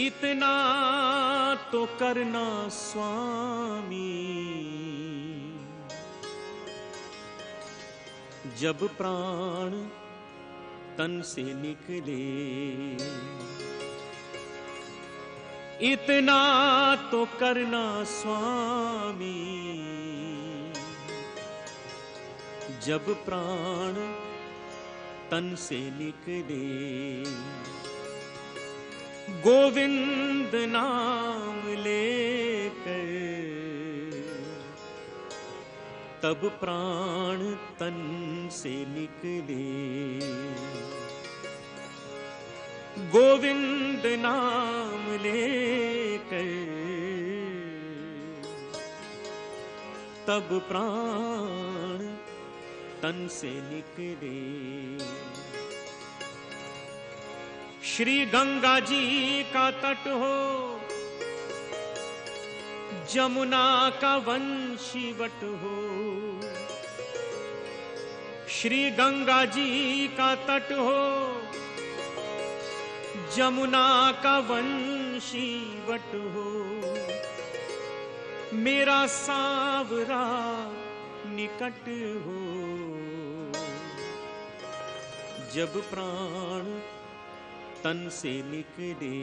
इतना तो करना स्वामी। जब प्राण तन से निकले, इतना तो करना स्वामी। जब प्राण तन से निकले गोविंद नाम लेकर तब प्राण तन से निकले। गोविंद नाम लेकर तब प्राण तन से निकले। श्री गंगा जी का तट हो। जमुना का वंशी वट हो। श्री गंगा जी का तट हो। जमुना का वंशी वट हो। मेरा सांवरा निकट हो। जब प्राण तन से निकले।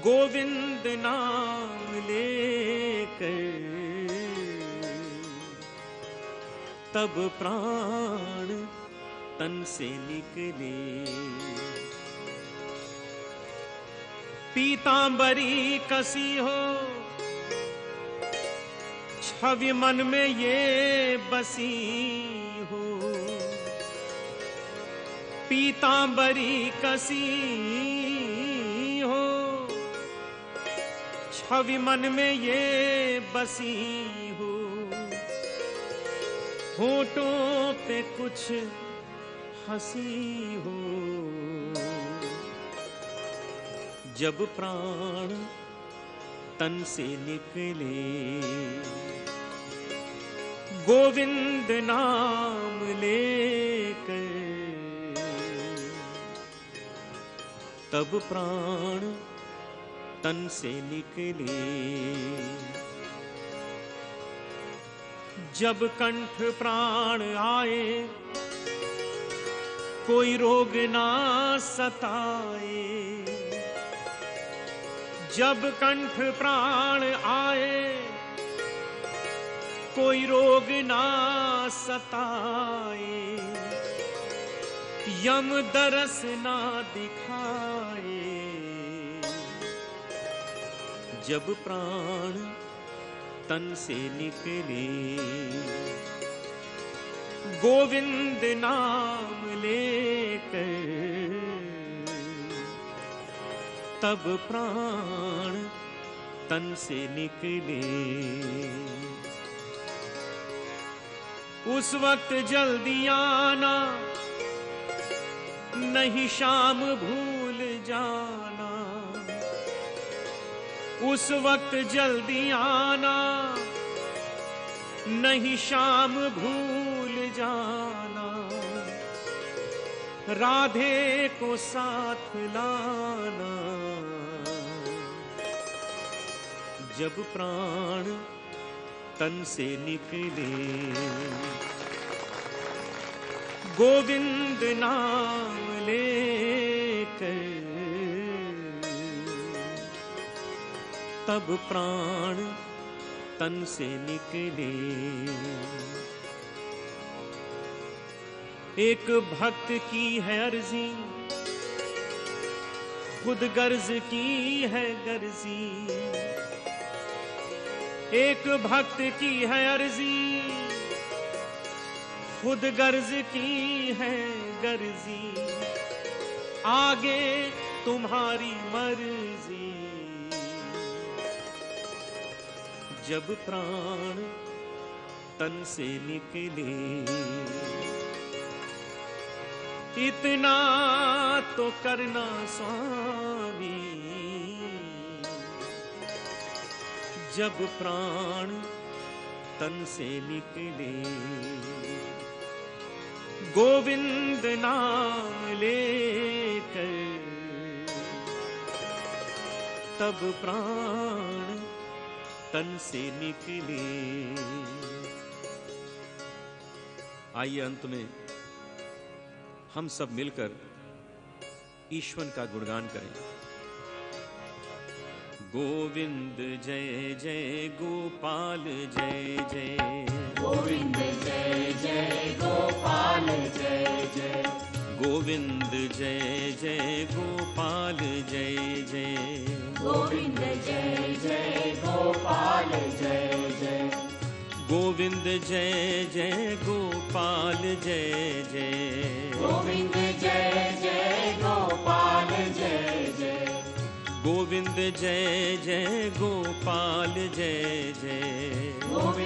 गोविंद नाम लेकर तब प्राण तन से निकले। पीतांबरी कसी हो, छवि मन में ये बसी हो। पीतांबरी कसी हो। छवि मन में ये बसी हो। होठों पे कुछ हँसी हो। जब प्राण तन से निकले, गोविंद नाम लेकर तब प्राण तन से निकले। जब कंठ प्राण आए, कोई रोग ना सताए। जब कंठ प्राण आए, कोई रोग ना सताए। यम दरस ना दिखाए जब प्राण तन से निकले। गोविंद नाम लेकर तब प्राण तन से निकले। उस वक्त जल्दी आना, नहीं शाम भूल जाना। उस वक्त जल्दी आना, नहीं शाम भूल जाना। राधे को साथ लाना। जब प्राण तन से निकले, गोविंद नाम लेकर तब प्राण तन से निकले। एक भक्त की है अर्जी, खुद गर्ज की है गर्जी एक भक्त की है अर्जी, खुद गर्ज की है गर्जी आगे तुम्हारी मर्ज़ी। जब प्राण तन से निकले। इतना तो करना स्वामी। जब प्राण तन से निकले। गोविंद नाम लेकर तब प्राण तन से निकले। आइए अंत में हम सब मिलकर ईश्वर का गुणगान करें। गोविंद जय जय गोपाल जय जय। गोविंद जय जय गोपाल जय जय। गोविंद जय जय गोपाल जय जय। गोविंद जय जय गोपाल जय जय। गोविंद जय जय गोपाल जय जय। गोविंद जय जय गोपाल जय जय। गोविंद जय जय गोपाल जय जय। गोविंद जय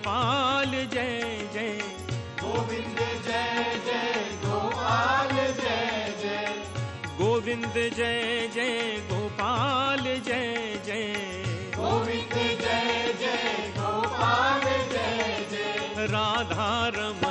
गोपाल जय जय। गोविंद जय जय गोपाल जय जय। गोविंद जय जय गोपाल जय जय। गोविंद जय जय गोपाल जय जय। राधा रमण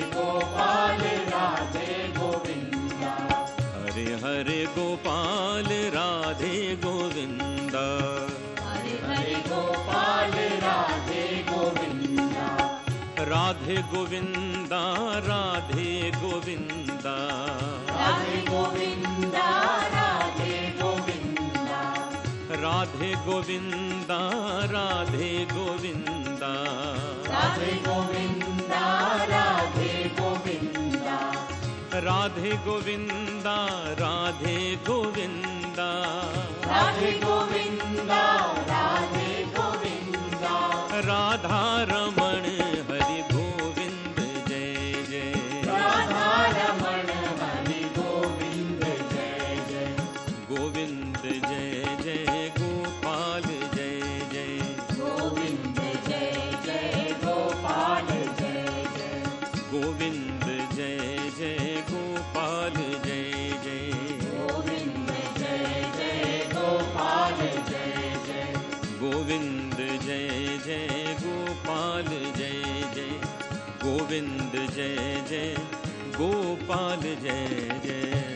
गोपाल राधे गोविंदा। हरे हरे गोपाल राधे गोविंदा। हरे हरे गोपाल राधे गोविंदा। राधे गोविंदा राधे गोविंदा। राधे गोविंदा राधे गोविंदा। राधे गोविंदा राधे गोविंदा। राधे गोविंदा। राधे गोविंदा राधे गोविंदा। राधे गोविंदा राधे गोविंदा। राधे गोविंदा राधा रमण हरि गोविंद जय जय। राधा रमण हरि गोविंद जय जय। गोविंद जय जय। गोविंद जय जय गोपाल जय जय गोविंद जय जय गोपाल जय जय